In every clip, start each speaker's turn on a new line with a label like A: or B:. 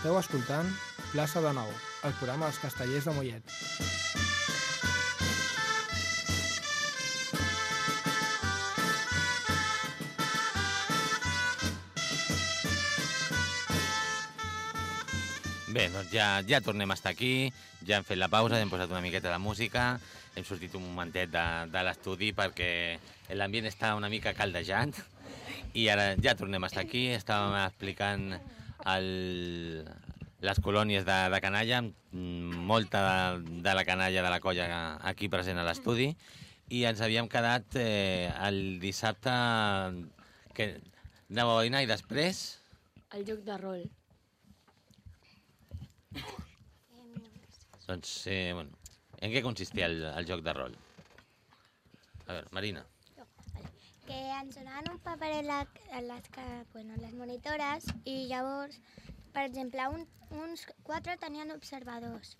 A: Esteu escoltant Plaça de Nou, el programa dels castellers de Mollet.
B: Bé, doncs ja, ja tornem a estar aquí, ja hem fet la pausa, hem posat una miqueta de música, hem sortit un momentet de, de l'estudi perquè l'ambient està una mica caldejant i ara ja tornem a estar aquí, estàvem explicant el, les colònies de, de canalla, mm, molta de, de la canalla de la colla aquí present a l'estudi i ens havíem quedat eh, el dissabte que anàveu a dinar i després
C: El joc de rol.
B: Doncs, eh, bueno, en què consistia el, el joc de rol? A veure, Marina.
D: Que ens donaven un paperet la, a les, que, bueno, les monitores i llavors, per exemple, un, uns quatre tenien observadors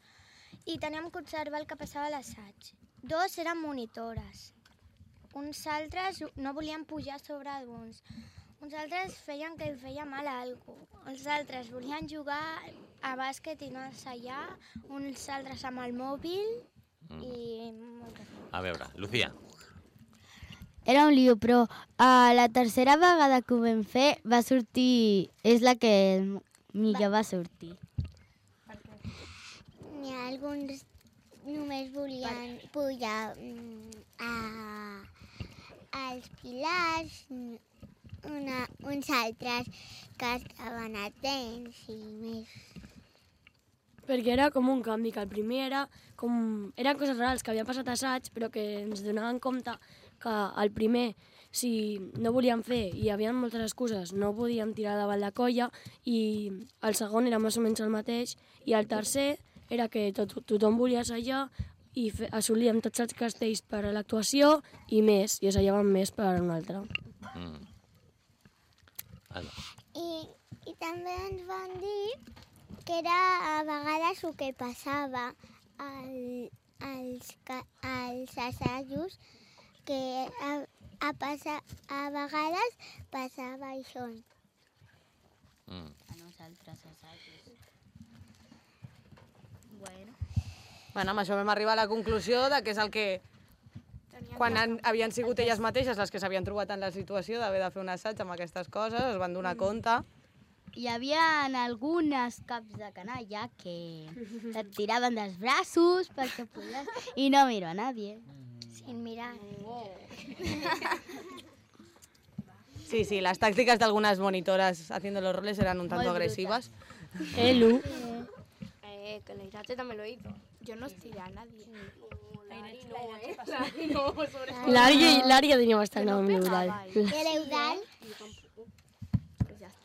D: i teníem que observar el que passava a l'assaig. Dos eren monitores. Uns altres no volien pujar sobre d'uns. Uns altres feien que feia mal a algú. Els altres volien jugar a bàsquet i no assaiar. Uns altres amb el mòbil
B: Mm.
D: i coses.
B: A veure, Lucía.
E: Era un lío, però a la tercera vegada que ho vam fer va sortir... És la que millor va sortir.
D: N'hi ha alguns només volien pujar mm, a, als pilars, una, uns altres que estaven atents i més.
C: Perquè era com un canvi, que el primer era com... Eren coses reals que havien passat a assaig, però que ens donaven compte que el primer, si no volíem fer i hi havia moltes excuses, no podíem tirar davant la colla, i el segon era més o menys el mateix, i el tercer era que tot, tothom volia assajar i fe, assolíem tots els castells per a l'actuació i més, i assajàvem més per a un altre.
B: Mm.
D: I, I també ens van dir que era a vegades el que passava al, als, als assajos, que a, a, passa, a vegades passava això.
B: Mm.
E: A nosaltres assajos. Bueno.
F: Bueno, amb això vam arribar a la conclusió de que és el que... Quan han, havien sigut elles mateixes les que s'havien trobat en la situació d'haver de fer un assaig amb aquestes coses, es van donar compte.
E: Hi havia algunes caps de canalla que et tiraven dels braços perquè podies... I no miro a nadie.
D: Sin mirar.
F: Sí, sí, las tácticas de algunas monitoras haciendo los roles eran un tanto
E: Muy
F: agresivas.
C: Elu,
G: Eh, que la Irache también lo hizo. Yo no estiré a nadie.
C: l'Ària l'Ària tenia bastant nom neural.
D: I l'Eudal,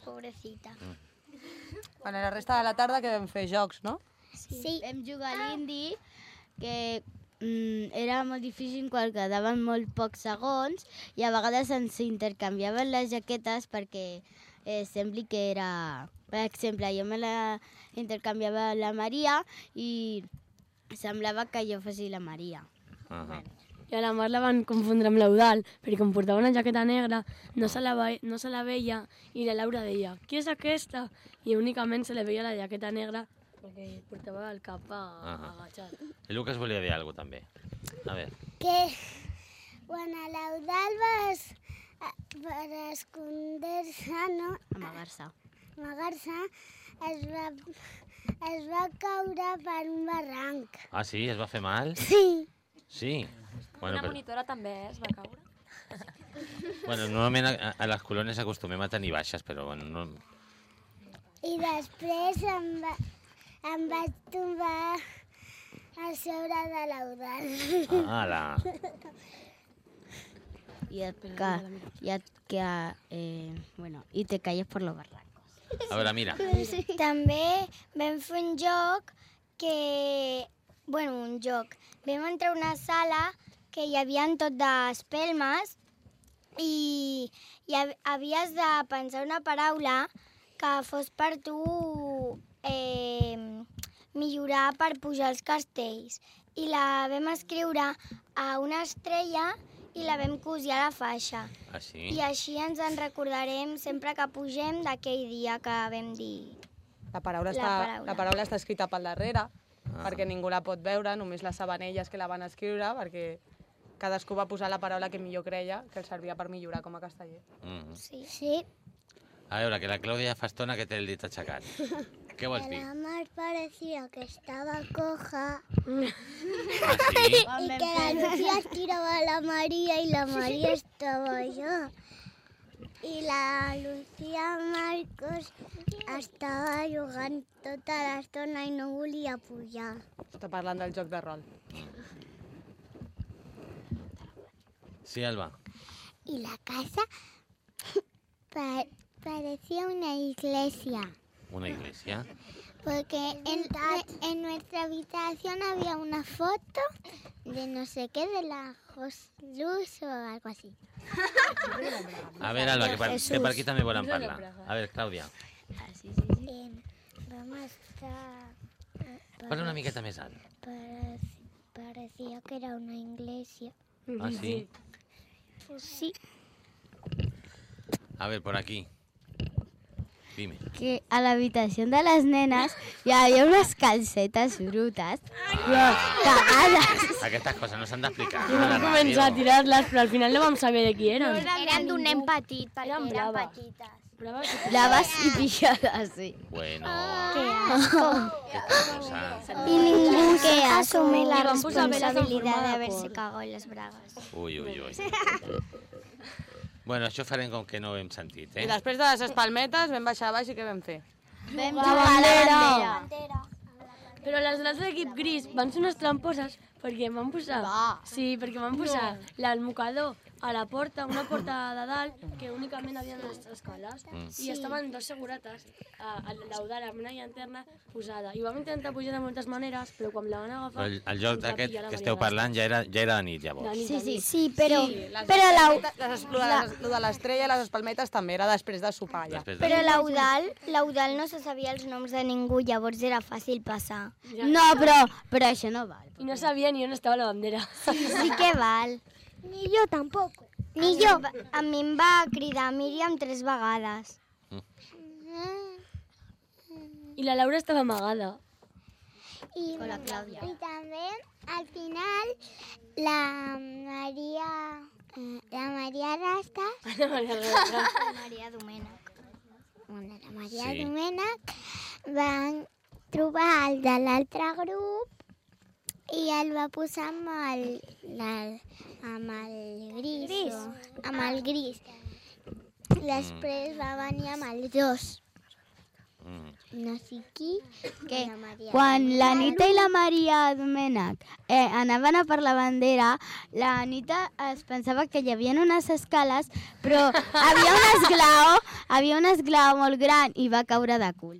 D: pobrecita.
F: Bueno, la resta de la tarda que vam fer jocs, no?
D: Sí.
E: Vam jugar a l'indi, que mm, era molt difícil quan quedaven molt pocs segons i a vegades ens intercanviaven les jaquetes perquè eh, sembli que era... Per exemple, jo me la intercanviava la Maria i semblava que jo fos la Maria.
B: Uh -huh.
C: I a la Mar la van confondre amb l'Eudal, perquè com portava una jaqueta negra, no se, la ve, no se la veia, i la Laura deia, qui és aquesta? I únicament se li veia la jaqueta negra perquè portava el cap a,
B: Ahà.
C: agachat.
B: I Lucas volia dir alguna cosa també. A veure,
D: Que quan a l'Eudal vas per escondar-se, no?
E: Amagar-se.
D: amagar-se, es va, es va caure per un barranc.
B: ah, sí? Es va fer mal?
D: Sí.
B: Sí. Bueno,
G: Una
B: però,
G: monitora també es va caure.
B: bueno normalment a, a les colònies acostumem a tenir baixes, però bueno, no...
D: I després em, va, em vaig tombar a sobre de l'Eudal.
B: Ah, la...
E: Y, et ca y, et ca eh, bueno, y te calles por los barrancos.
B: A veure, mira.
D: També vam fer un joc que... Bueno, un joc. Vam entrar a una sala que hi havia tot d'espelmes i, i hav- havies de pensar una paraula que fos per tu eh, millorar per pujar als castells. I la vam escriure a una estrella i la vam cosir a la faixa.
B: Ah, sí?
D: I així ens en recordarem sempre que pugem d'aquell dia que vam dir
F: La paraula,
D: La
F: està,
D: paraula.
F: la paraula està escrita pel darrere,
B: Ah.
F: perquè ningú la pot veure, només les sabanelles que la van escriure, perquè cadascú va posar la paraula que millor creia que el servia per millorar com a casteller.
B: Mm.
D: Sí. sí.
B: A veure, que la Clàudia fa estona que té el dit aixecat. Què vols dir?
D: La mar parecía que estaba coja
B: Ah, sí?
D: y que la Lucía estiraba a la María y la María estaba yo. Y la Lucía Marcos estava jugant tota l'estona i no volia pujar.
F: Està parlant del joc de rol.
B: Sí, Alba.
D: Y la casa pa- parecía una iglesia.
B: Una iglesia.
D: Porque en, en nuestra habitación había una foto de no sé qué, de la Luz o algo así.
B: A veure, Alba, que per, que també volen parlar. A veure, Clàudia,
D: Eh, vamos a estar...
B: parla una miqueta més alt.
D: Parecía que era una iglesia.
B: Ah, sí?
D: Sí.
B: A ver, por aquí. Dime.
E: que a l'habitació de les nenes hi havia unes calcetes brutes, però cagades.
B: Aquestes coses no s'han d'explicar.
C: I
B: a la
C: vam començar a
B: ràdio.
C: tirar-les, però al final no vam saber de qui eren.
D: Eren d'un nen petit, perquè
C: Eren
D: eren,
C: braves.
D: petites.
C: Braves i
E: Blaves i pixades, sí.
B: Bueno,
D: Qué asco.
B: aquesta cosa.
D: Y ningún que asume la
C: Y
D: responsabilidad de haberse cagado en las bragas.
B: Ui, ui, ui. Bueno, això farem com que no ho hem sentit,
F: I
B: eh?
F: després de les espalmetes vam baixar a baix i què vam fer?
E: Vam
C: La
E: jugar a la
C: bandera.
E: bandera.
C: Però les de l'altre equip gris van ser unes tramposes perquè van posar... Sí, perquè van posar l'almocador a la porta, una porta de dalt, que únicament havia les escales,
B: Mm.
C: i estaven dos seguretes, a, a l'eudal, amb una llanterna posada. I vam intentar pujar de moltes maneres, però quan la van agafar...
B: el, el joc aquest
C: la
B: que esteu parlant ja era, ja era de nit, llavors.
C: De nit,
E: Sí, sí,
C: nit.
D: Sí, però,
F: Les
D: però la,
F: les, lo, de les, lo de l'estrella i les espalmetes també era després de sopar ja.
B: Després de...
D: però l'Eudal, l'Eudal no se sabia els noms de ningú, llavors era fàcil passar.
E: No, però, però això no val.
C: I no sabia ni on estava la bandera.
D: Sí que val. Ni jo tampoc. Ni jo. A mi em va cridar Míriam tres vegades.
C: I la Laura estava amagada.
D: I,
E: Con la Clàudia.
D: I també, al final, la Maria... eh, La Maria Rastas
C: La Maria Rosa.
D: la Maria Domènech. Bueno, la Maria
B: Sí.
D: Domènech van trobar el de l'altre grup i el va posar amb el, el, amb el gris, gris. O, amb el gris. Després va venir amb el dos.
B: Mm.
D: No sé qui.
E: Que
D: la
E: Quan l'Anita i la Maria Domènech eh, anaven a per la bandera, la Anita es pensava que hi havia unes escales, però havia un esglaó, havia un esglaó molt gran i va caure de cul.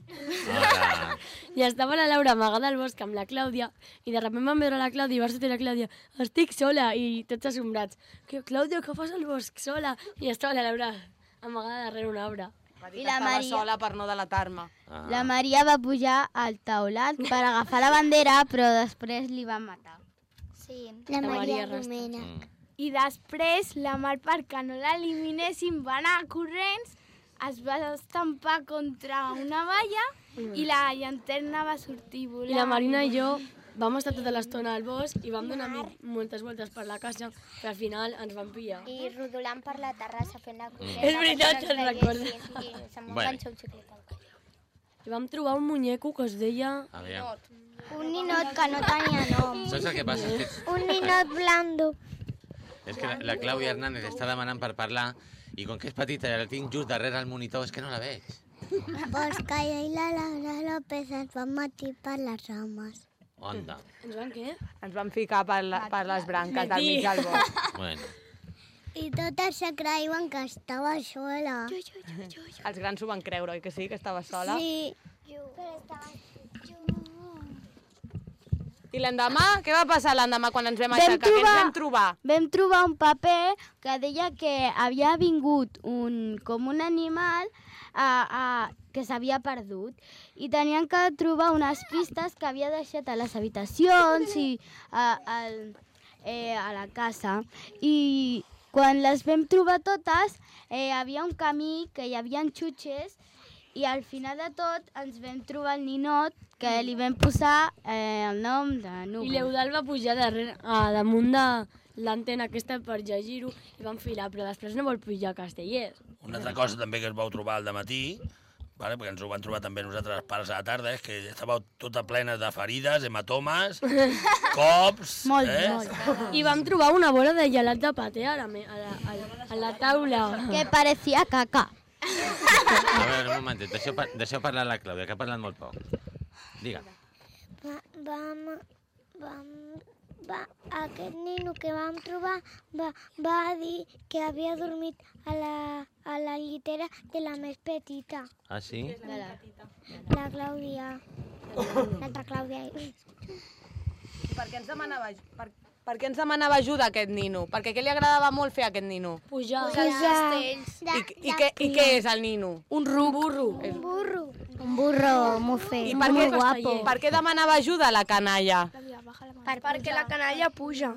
B: Ara,
C: I estava la Laura amagada al bosc amb la Clàudia i de sobte vam veure la Clàudia i va sortir la Clàudia estic sola i tots assombrats que Clàudia, què fas al bosc sola? I estava la Laura amagada darrere un arbre.
E: I la Maria-
F: sola per no delatar-me.
B: ah.
E: La Maria va pujar al taulat per agafar la bandera, però després li van matar.
D: Sí, la,
C: La Maria
D: Maria. Domènech.
B: Mm.
H: I després la Mar, perquè no l'eliminessin, va anar corrents, es va estampar contra una valla i la llanterna va sortir volant.
C: I la Marina i jo vam estar tota l'estona al bosc i vam donar moltes voltes per la casa que al final ens van pillar.
D: I rodolant per la terrassa fent la corrent.
C: És veritat,
D: ens
C: recordes.
D: veiessin I se'm
B: Bueno.
D: al coll.
C: I vam trobar un muñeco que es deia...
B: A veure,
D: Un ninot que no tenia nom.
B: saps el que passa? Que,
D: Un ninot blando.
B: és que la, la Clàudia Hernández està demanant per parlar i com que és petita i la tinc just darrere el monitor, és que no la veig.
D: Òscar i la Laura López es van matir per les rames.
B: Onda.
C: Ens van què?
F: Ens vam ficar per, la, per les branques al mig del bosc.
B: Bueno,
D: I totes se creien que estava sola.
F: Els grans s'ho van creure, oi que sí, que estava sola?
D: Sí. Però estava...
F: I l'endemà? Què va passar l'endemà quan ens vam
E: Vam
F: aixecar? Què ens
E: trobar-
F: vam trobar?
E: Vam trobar un paper que deia que havia vingut un, com un animal a, a, que s'havia perdut i tenien que trobar unes pistes que havia deixat a les habitacions i a, al, eh, a la casa. I quan les vam trobar totes, eh, havia un camí que hi havia xutxes I al final de tot ens vam trobar el ninot que li vam posar eh, el nom de
C: I
E: Núvol.
C: l'Eudal va pujar darrere, a damunt de l'antena aquesta per llegir-ho i va enfilar, però després no vol pujar a Castellers.
I: Una altra cosa també que es vau trobar al matí, vale? perquè ens ho van trobar també nosaltres pares a la tarda, és que estàveu tota plena de ferides, hematomes, cops...
E: Molt,
I: eh?
E: molt.
C: I vam trobar una bola de gelat de paté a la, a la, a la, a la taula.
E: Que parecía caca.
B: A veure, un momentet, deixeu, deixeu parlar la Clàudia, que ha parlat molt poc. Digue.
D: Va, vam, vam, va, aquest nino que vam trobar va, va dir que havia dormit a la, a la llitera de la més petita,
B: Ah, sí?
D: la Clàudia. L'altra Clàudia.
F: I per què ens demanava, per, per què ens demanava ajuda aquest nino? Perquè què li agradava molt fer a aquest nino?
C: Pujar.
H: castells.
F: I, i, què, I què és el nino?
C: Un ruc. burro.
D: Un burro.
E: Un burro muy feo.
F: I per què,
C: guapo.
F: per què demanava ajuda a la canalla?
H: Per perquè la canalla puja.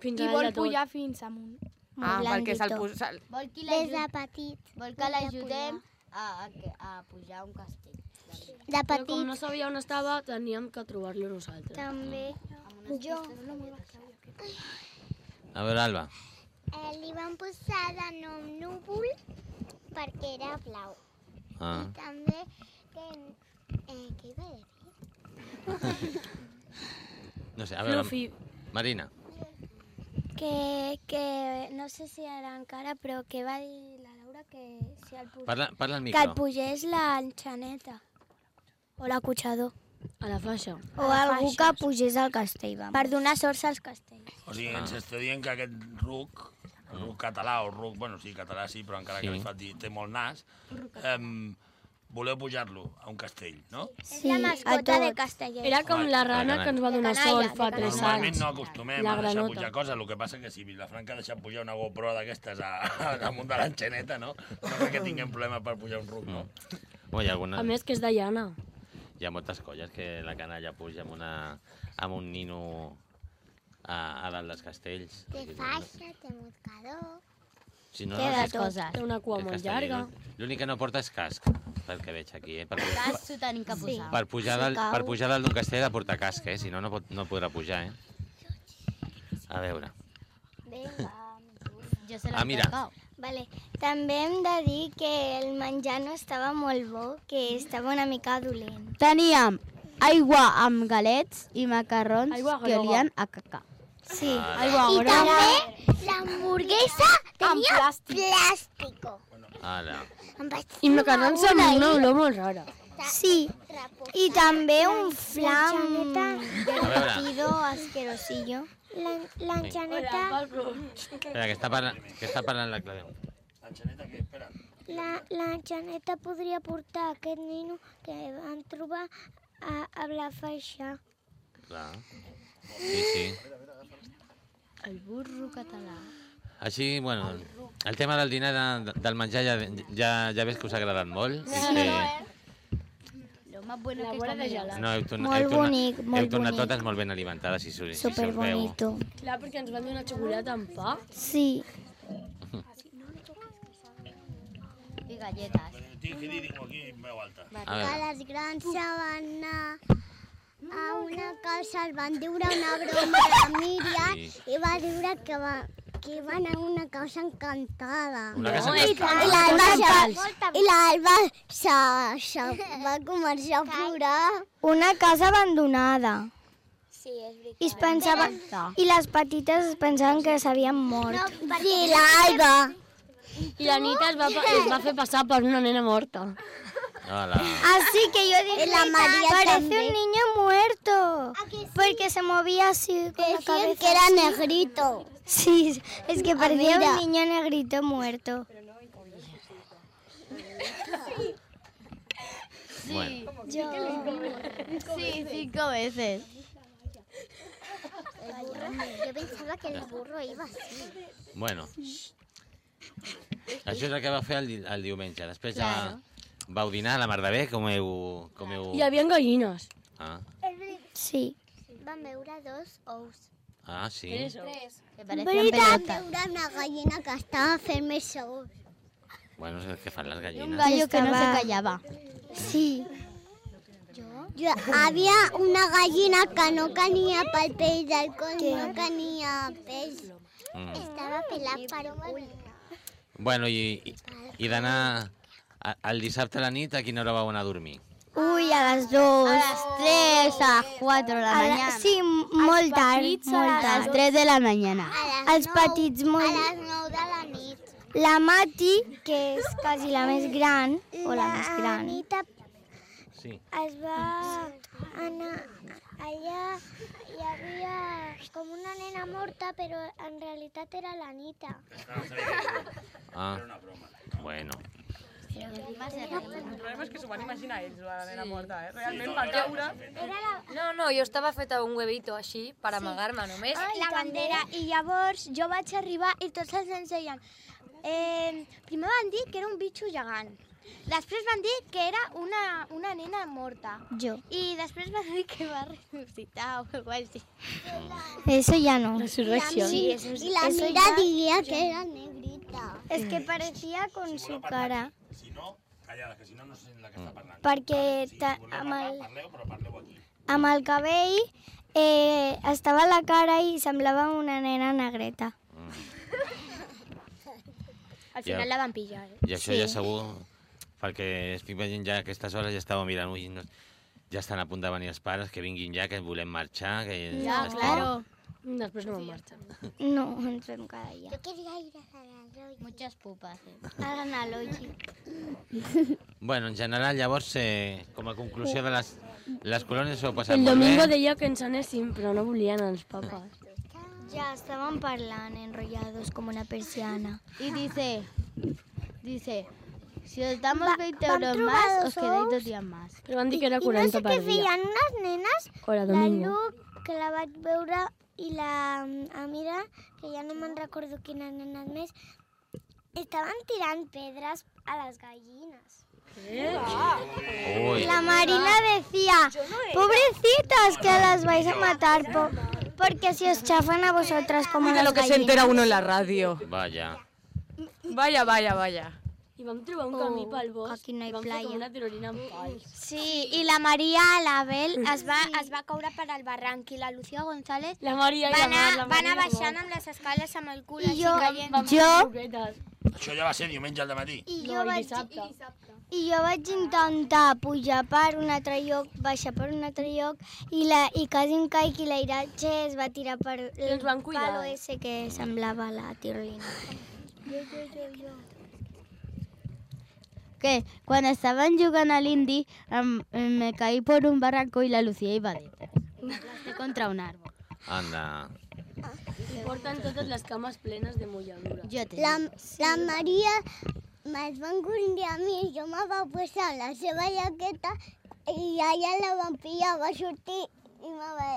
C: Fins
H: I vol pujar fins amunt.
F: Ah, perquè se'l posa...
E: Vol, que
D: Des de petit.
E: vol que l'ajudem a, a, a pujar un castell.
D: De
C: Però com
D: petit
C: no sabia on estava, teníem que trobar-lo nosaltres.
D: també. Jo.
B: A veure, Alba.
D: Eh, li vam posar de nom núvol perquè era blau.
B: Ah.
D: I també que... Eh, què iba a dir?
B: No sé, a veure,
C: Fluffy.
B: Marina.
D: Que, que no sé si ara encara, però que va dir la Laura que si el, pu-
B: Parla, parla al
D: que el
B: micro.
D: pugés l'enxaneta o l'acotxador.
C: A la faixa.
D: O algú que pugés al castell, vamos. Per donar sorts als castells.
I: O sigui, ens està dient que aquest ruc, el ruc català o ruc, bueno, sí, català sí, però encara
B: Sí.
I: que li fa dir, té molt nas, um, voleu pujar-lo a un castell, no?
D: Sí, la mascota de Castellet.
C: Era com la rana que ens va donar sol fa
D: de
C: 3
I: Normalment
C: anys.
I: no acostumem
C: La
I: a deixar
C: granota.
I: pujar coses, el que passa que si Vilafranca ha deixat pujar una GoPro d'aquestes a, a damunt de l'enxaneta, no? No crec que tinguem problema per pujar un ruc, no?
B: Oh, hi, ha alguna...
C: A més que és de llana.
B: Hi ha moltes colles que la canalla puja amb, una, amb un nino a, a dalt dels castells.
D: Té faixa, té moscador...
B: Si no,
E: Té
B: no,
E: de.
C: Té una cua molt llarga.
B: L'únic que no porta és casc, pel que veig aquí. Eh? Per,
E: Cas s'ho tenim que posar.
B: per, pujar dalt, per pujar dalt d'un castell ha de portar casc, eh? si no, no, pot, no podrà pujar. Eh? A veure.
D: Vinga.
E: Jo se l'he
B: Ah, mira.
D: Vale. També hem de dir que el menjar no estava molt bo, que estava una mica dolent.
E: Teníem aigua amb galets i macarrons
C: Aigua
E: que olien a caca.
D: Sí.
C: Aigua
D: I
C: groga.
D: també l'hamburguesa tenia
H: plàstic.
D: plàstico.
B: Ara.
D: Em vaig
C: I macarrons amb una olor molt rara.
D: Sí. I també un flam
B: A veure,
D: divertido asquerosillo. L'enxaneta
B: espera, que està parlant, que està parlant la Clàudia.
I: L'enxaneta que, espera,
D: la, l'enxaneta podria portar aquest nino que van trobar a, a la faixa.
B: Clar. Sí, sí.
E: El burro català.
B: Així, bueno, el tema del dinar de, del menjar ja, ja, ja ves que us ha agradat molt. i que,
E: Lo más bueno
C: La
E: que
C: bola de gelat.
B: no, heu, tornat,
D: Molt
B: heu, tornat,
D: bonic, molt
B: heu tornat
D: bonic.
B: totes molt ben alimentades, si, si, si
D: Super
B: us veu.
C: Clar, perquè ens van donar xocolata amb pa.
D: Sí.
E: I galletes.
I: que dir-ho aquí en veu alta.
B: A veure,
D: les grans se van anar a una casa, es van diure una broma la Míriam
B: Sí.
D: i va dir que, va, que iban a una casa encantada.
B: una casa
C: No,
B: que-
D: I l'Alba i l'Alba se, se va començar a plorar. Una casa abandonada. Sí, és veritat. I, es pensava, I les petites es pensaven que s'havien mort. No, sí, l'Alba.
C: I la Nita es va, es va fer passar per una nena morta.
B: Hola.
D: Así que yo dije, la María parece un niño muerto, porque se movía así con la cabeza. que era negrito. Sí, es que parecía un niño negrito muerto.
B: Bueno,
E: Sí, cinco veces.
D: Yo pensaba que el burro iba así.
B: bueno. Això és el que va fer el, el diumenge. Després ja
E: Claro.
B: Vau dinar a la mar de bé, com heu... Com heu...
C: Hi havia gallines.
B: Ah,
D: Sí. Van veure dos ous.
B: ah, sí.
E: Que parecían pelotas.
D: veure una gallina que estava fent més ous.
B: Bueno, és el que fan les
E: Un
B: gallines.
E: gallo que no se callava.
J: Sí. Jo, havia una gallina que no tenia pel pell del coll, no tenia pell.
B: Mm.
J: Estava pelat per un.
B: Bueno, i, i, i d'anar el dissabte a la nit, a quina hora vau anar a dormir?
J: Ui, a les dues.
E: A las 3, a las 4 de la
J: A la-
E: mañana.
J: sí, molt tard, molt
E: A las
J: tard.
E: 3 de la mañana.
J: Els petits molt...
D: A les 9 de la nit.
J: La Mati, que és quasi la més gran, o la més gran,
D: Anita
B: Sí.
D: es va anar allà hi havia com una nena morta però en realitat era l'Anita.
B: Ah, bueno.
F: El problema és que s'ho van imaginar ells, la nena morta, eh? Realment va caure...
K: No, no, jo estava feta un huevito així per amagar-me només.
D: la bandera. I llavors jo vaig arribar i tots els nens deien eh, primer van dir que era un bitxo gegant després van dir que era una, una nena morta
J: jo.
D: i després van dir que va ressuscitar o alguna així.
J: Eso ya no.
C: Resurrección.
J: Sí,
D: eso
J: y la
D: eso
J: mira
D: ya-
J: diría que era negrita. Es que parecía con su cara.
I: Si no, callada, que si no, no sé la que està parlant.
J: Perquè ta,
I: Voleu
J: amb,
I: parlar,
J: el,
I: parleu, però parleu aquí.
J: amb el cabell eh, estava la cara i semblava una nena negreta.
D: Al
B: Ja.
D: final la van pillar. Eh?
B: I això ja segur, perquè estic veient ja a aquestes hores, ja estava mirant, ui, no, ja estan a punt de venir els pares, que vinguin ja, que volem marxar, que
E: Ja,
B: estem-
E: claro.
C: Després no vam marxar.
J: No, ens vam quedar allà.
D: Jo quería ir a la
E: Muchas pupas. Eh.
J: A l'Ogi.
B: Bueno, en general, llavors, eh, com a conclusió de les, les colònies s'ho passat
C: El
B: molt
C: domingo
B: bé.
C: deia que ens anéssim, però no volien els papes.
J: Ja estaven parlant enrollados com una persiana.
E: Y dice, dice, si os damos 20
J: vam
E: euros más, os quedáis dos días más.
C: Però van dir que era
J: I no
C: 40
J: sé
C: per
J: què
C: dia.
J: feien unes nenes,
C: O era
J: la
C: domingo.
J: Luc, que la vaig veure, i la mm, Amira, que ja no me'n recordo quines nenes més, estaven tirant pedres a les gallines.
B: Ui,
J: La Marina decía, pobrecitas que las vais a matar po- porque si os chafan a vosotras como
F: De
J: las
F: lo que se
J: gallinas.
F: entera uno en la radio.
B: vaja.
F: Vaya, vaya, vaya.
C: I vam trobar un camí pel bosc.
J: aquí no hi
C: i vam fer
J: playa.
C: com una tirolina amb pals.
D: Sí, i la Maria, l'Abel, es va, es va caure per al barranc i la Lucía González
C: La Maria i
D: va
C: la
D: anar,
C: Mar, la
D: va
C: Maria
D: anar
C: i la
D: baixant amb les escales amb el cul
J: I
D: així
J: jo-
D: caient.
C: Vam
J: Jo-
C: fer.
I: Això ja va ser diumenge al matí.
J: I
C: No,
J: jo,
C: i
J: vaig,
C: dissabte.
J: I jo vaig intentar pujar per un altre lloc, baixar per un altre lloc, i, la, i quasi em caig i l'airatge es va tirar per
C: I cuidar.
J: palo ese que semblava la tirolina.
E: Que cuando estaban jugando al indie, em, em, me caí por un barranco y la Lucía iba detrás. Aplasté contra un árbol.
B: Anda.
C: I porten totes les cames plenes de mulladura.
J: La, la Maria me'ls van condir a mi, jo me va posar la seva jaqueta i allà la van pillar, va sortir i me va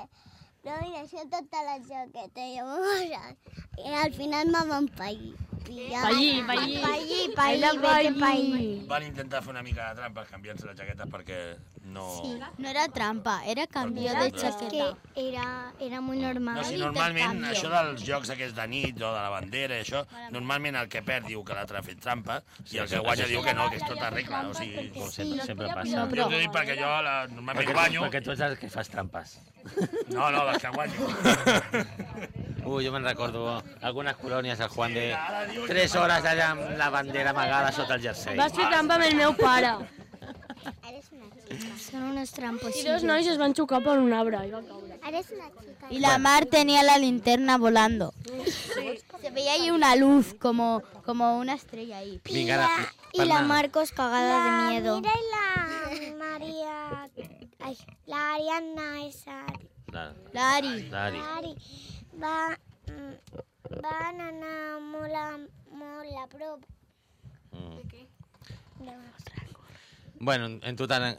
J: però mira, això tota la jaqueta i va posar. I al final me van pillar.
C: Pallí, pallí.
J: Pallí, pallí, vete pallí.
I: Van intentar fer una mica de trampa canviant-se les jaquetes perquè no...
E: No era trampa, era cambio de
J: És
E: chaqueta.
J: que era, era muy normal.
I: No, si normalment això dels jocs aquests de nit o de la bandera i això, normalment el que perd diu que l'altre ha fet trampa i el que guanya diu que no, que és tota regla. O sigui,
B: Com sempre, sempre passa.
I: jo t'ho dic perquè jo la, normalment
B: Perquè,
I: guanyo.
B: perquè tu ets el que fas trampes.
I: No, no, les que guanyo.
B: Ui, jo me'n recordo algunes colònies, el Juan de 3 hores allà amb la bandera amagada sota el jersei.
C: Vas fer trampa amb el meu pare.
J: Són unos trampos.
C: I dos nois es van xocar per un arbre i van caure.
J: Eres una chica.
E: Y la Mar tenía la linterna volando. Se veía ahí una luz, como, como una estrella ahí.
B: Vinga, ara,
J: Y la. Marcos cagada de miedo.
D: Mira i la Maria... Ai, la Ariadna esa...
B: La,
E: La Ari.
B: la Ari.
D: Va, mm, van anar molt a, molt a prop.
B: Mm. Bueno, en total,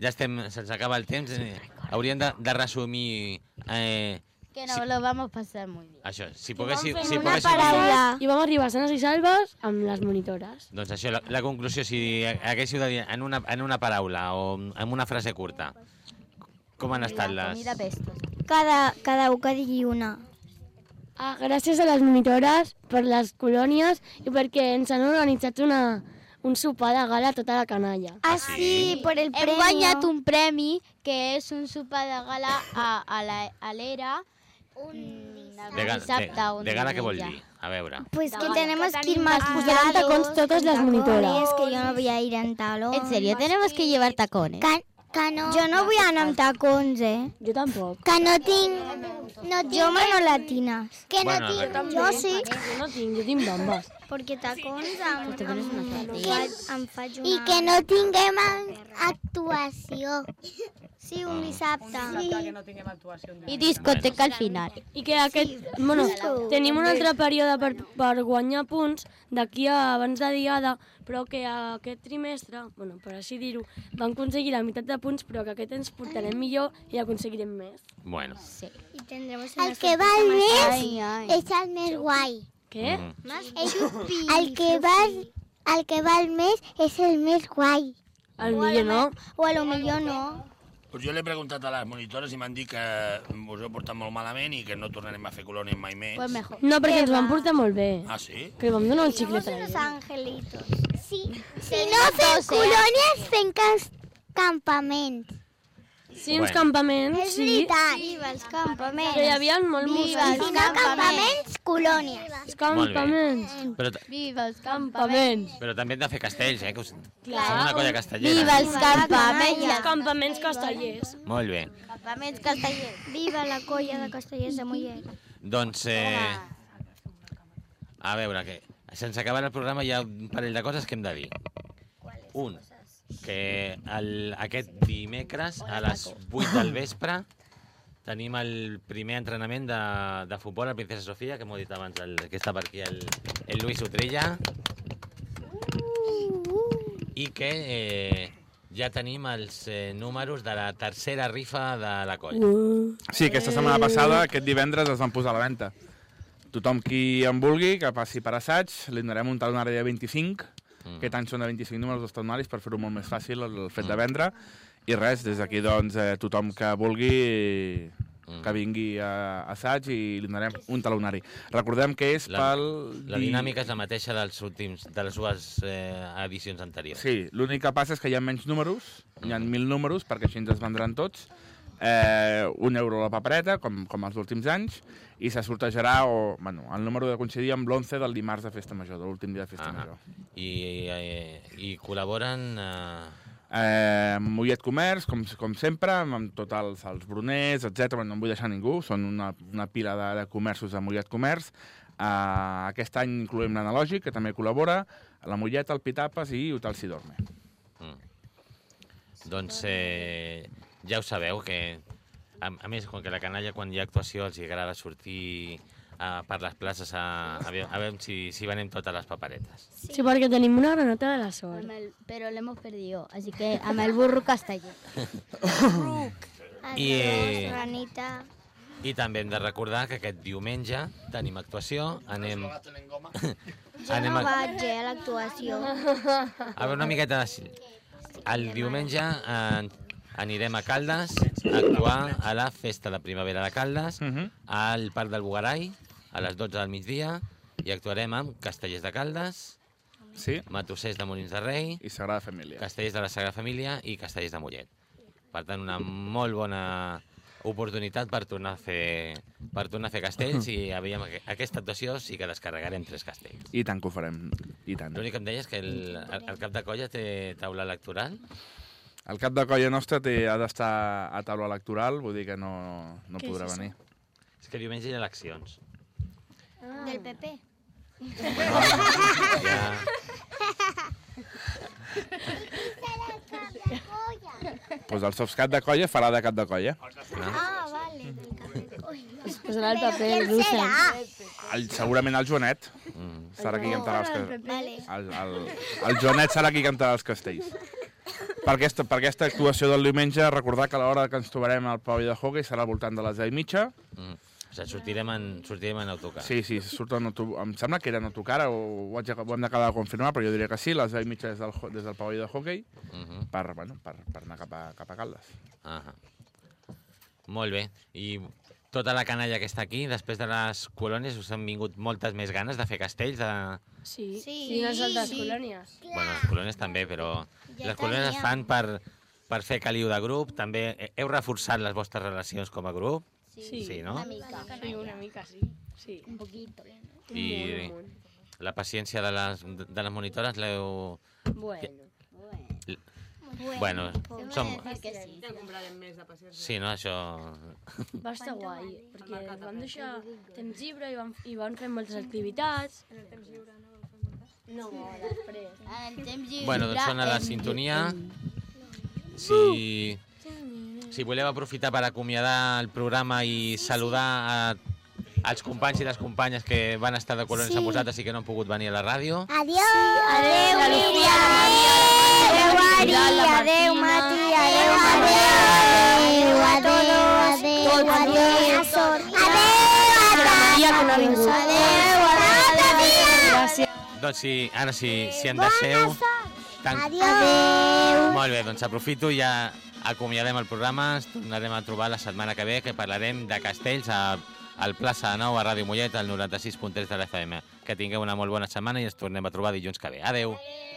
B: ja estem, se'ns acaba el temps. eh, Hauríem de, de resumir eh,
E: Que no lo vamos a pasar muy bien.
B: això. Si poguéssim... Si
C: una
B: poguéssim
C: paraula. I vam arribar sanes i salves amb les monitores.
B: doncs això, la, la conclusió, si haguéssiu de dir en una, en una paraula o en una frase curta, com han estat les...
J: Cada, cada un que digui una.
C: Ah, gràcies a les monitores per les colònies i perquè ens han organitzat una, un sopar de gala a tota la canalla.
E: Ah,
B: sí?
E: por el Hem guanyat un premi que és un sopar de gala a, a l'era un
B: De, ga,
E: dissabte
B: de,
E: un
B: de gala què vol dir? A veure.
J: Pues que tenemos que ir más
E: tenim
C: Posaran tacons totes les monitores.
J: que yo no voy a ir en talón.
E: En serio, tenemos que llevar tacones.
J: Que, que no... Jo no vull anar amb tacons, eh?
C: Jo tampoc.
J: Que no tinc... No tinc jo monolatinas. Que no
B: Bueno,
J: tinc... Jo sí.
C: Jo no tinc, jo tinc bambes.
J: Perquè tacons em,
E: tacones
J: em,
E: no
J: em,
E: faig.
J: em faig una... I que no tinguem actuació. Sí, un dissabte.
F: Sí. Que no tinguem actuació. un.
E: I discoteca al final.
C: I que aquest... Bueno, tenim un altre període per, per guanyar punts d'aquí a abans de diada, però que aquest trimestre, bueno, per així dir-ho, vam aconseguir la meitat de punts, però que aquest ens portarem millor i aconseguirem més.
B: Bueno.
E: Sí.
J: I tendremos el que val més
E: Ai, ai.
J: és el més guai.
C: Què?
B: Mm.
J: És el que val, el que val més és el més guai.
C: El millor no.
J: O a lo millor no.
I: Pues jo l'he preguntat a les monitores i m'han dit que us heu portat molt malament i que no tornarem a fer colònia mai més.
E: Pues mejor.
C: No, perquè ens van portar molt bé.
I: Ah, sí?
C: Que vam donar un xiclet a
J: Los
C: ell.
J: angelitos. Sí. Si no fem colònies, fem cas campaments.
C: Sí, uns
B: Bueno.
C: campaments,
J: És
C: sí.
J: veritat. Viva els campaments.
C: Que hi havia molt
J: Viva. Si no campaments, colònies.
C: Els campaments.
B: Però,
E: Viva els
C: Campaments.
B: però també hem de fer castells, eh? Que us...
C: Clar.
B: Som una colla castellera.
E: Viva els campaments.
C: Els campaments castellers.
B: Molt bé.
E: Campaments castellers.
J: Viva la colla de castellers de Mollet.
B: Doncs, eh, a veure, que sense acabar el programa hi ha un parell de coses que hem de dir. Un, que el, aquest dimecres a les 8 del vespre tenim el primer entrenament de, de futbol a Princesa Sofia, que m'ho dit abans, el, que està per aquí, el, el Luis Utrilla. I que eh, ja tenim els eh, números de la tercera rifa de la colla.
L: Sí, aquesta setmana passada, aquest divendres, es van posar a la venda. Tothom qui en vulgui, que passi per assaig, li donarem un talonari de 25,
B: Mm.
L: aquest any són de 25 números dels talonaris per fer-ho molt més fàcil, el fet de vendre. I res, des d'aquí, doncs, eh, tothom que vulgui
B: Mm.
L: que vingui a assaig i li donarem un talonari. Recordem que és
B: La-
L: pel...
B: La
L: di-
B: dinàmica és la mateixa dels últims, de les dues eh, edicions anteriors.
L: Sí, l'únic que passa és que hi ha menys números, hi ha mil números, perquè així ens es vendran tots, eh, un euro a la papereta, com, com els últims anys, i se sortejarà o, bueno, el número de coincidir amb l'11 del dimarts de Festa Major, de l'últim dia de Festa
B: Ah,
L: Major.
B: I, eh, i col·laboren... Eh,
L: Eh, Mollet Comerç, com, com sempre, amb, tots els, els broners, etc. no en vull deixar ningú, són una, una pila de, de comerços de Mollet Comerç. Eh, aquest any incloem l'Analògic, que també col·labora, la Mollet, el Pitapes i Hotel Sidorme.
B: doncs eh, ja ho sabeu, que a, a més, com que la canalla quan hi ha actuació els agrada sortir a, per les places a, a, veure, a veure si, si venem totes les paperetes.
C: Sí, perquè tenim una granota de la sort.
E: El- Pero lo hemos perdido, así que amb el burro casteller.
B: I, eh,
J: Ranita.
B: I també hem de recordar que aquest diumenge tenim actuació, anem...
J: Jo
B: anem
J: no
B: a,
J: vaig eh, a l'actuació.
B: a veure una miqueta de... El diumenge eh, anirem a Caldes a actuar a la Festa de Primavera de Caldes,
L: Mhm.
B: al Parc del Bugarai, a les 12 del migdia, i actuarem amb Castellers de Caldes,
L: Sí,
B: Matossers de Molins de Rei,
L: i Sagrada Família.
B: Castellers de la Sagrada Família i Castellers de Mollet. Per tant, una molt bona oportunitat per tornar a fer, per tornar a fer castells i aviam, aqu- aquesta actuació sí que descarregarem tres castells.
L: I tant que ho farem, i tant.
B: L'únic que em deies que el, el, el cap de colla té taula electoral.
L: El cap de colla nostra té, ha d'estar a taula electoral, vull dir que no, no
C: Què
L: podrà
C: és
L: venir.
B: És que diumenge hi ha eleccions.
J: Del PP.
B: Ja...
L: Doncs el sots cap de colla farà de cap de colla.
B: No?
J: Ah, vale. Del cap de colla.
C: Es posarà el paper, el Brussel.
L: El, segurament el Joanet
B: Mm.
L: serà qui cantarà els castells. El, el, el Joanet serà qui cantarà els castells. Per aquesta, per aquesta actuació del diumenge, recordar que a l'hora que ens trobarem al pavelló de hockey serà al voltant de les 10 i mitja.
B: Mm. O sigui, sortirem en, sortirem en autocar.
L: Sí, sí, surt en auto... em sembla que era en autocar, o ho, haig, de- ho hem d'acabar de confirmar, però jo diria que sí, les 10 i mitja des del, des del pavelló de hockey,
B: Uh -huh.
L: per, bueno, per, per anar cap a, cap a Caldes.
B: Ahà. Molt bé. I tota la canalla que està aquí, després de les colònies, us han vingut moltes més ganes de fer castells. De...
C: Sí,
D: Sí,
C: i unes altres
D: sí.
C: colònies.
B: Bueno, les colònies també, però
D: Ja
B: les colònies es
D: teníem.
B: fan per, per fer caliu de grup. També he- heu reforçat les vostres relacions com a grup.
C: Sí,
B: Sí, no?
C: una mica. Sí, una mica, sí. sí.
E: Un poquito.
B: I la paciència de les, de les monitores l'heu...
C: Bueno.
B: Bueno, som...
E: Perquè sí.
F: Ja comprarem més de paciència.
B: Sí, no, això...
C: Va estar guai, perquè vam deixar temps lliure i vam, i vam fer moltes activitats. No, després.
E: En temps lliure...
B: Bueno, doncs sona la sintonia. Si, si voleu aprofitar per acomiadar el programa i saludar a, als companys i les companyes que van estar de colònies
J: Sí.
B: amb vosaltres i que no han pogut venir a la ràdio.
J: Adiós. Adéu, Míriam. Adéu, Ari. Adéu, Mati. Adéu, adéu. Adéu, adéu, adéu. Adéu,
C: que no ha vingut.
J: Adéu, adéu.
C: Gràcies.
B: Doncs sí, ara sí, si en deixeu... Tan...
J: Adéu.
B: Molt bé, doncs aprofito i ja acomiadem el programa. Ens tornarem a trobar la setmana que ve, que parlarem de castells a, al plaça de Nou a Ràdio Mollet, al 96.3 de l'FM. Que tingueu una molt bona setmana i ens tornem a trobar dilluns que ve. Adeu.
J: Adéu.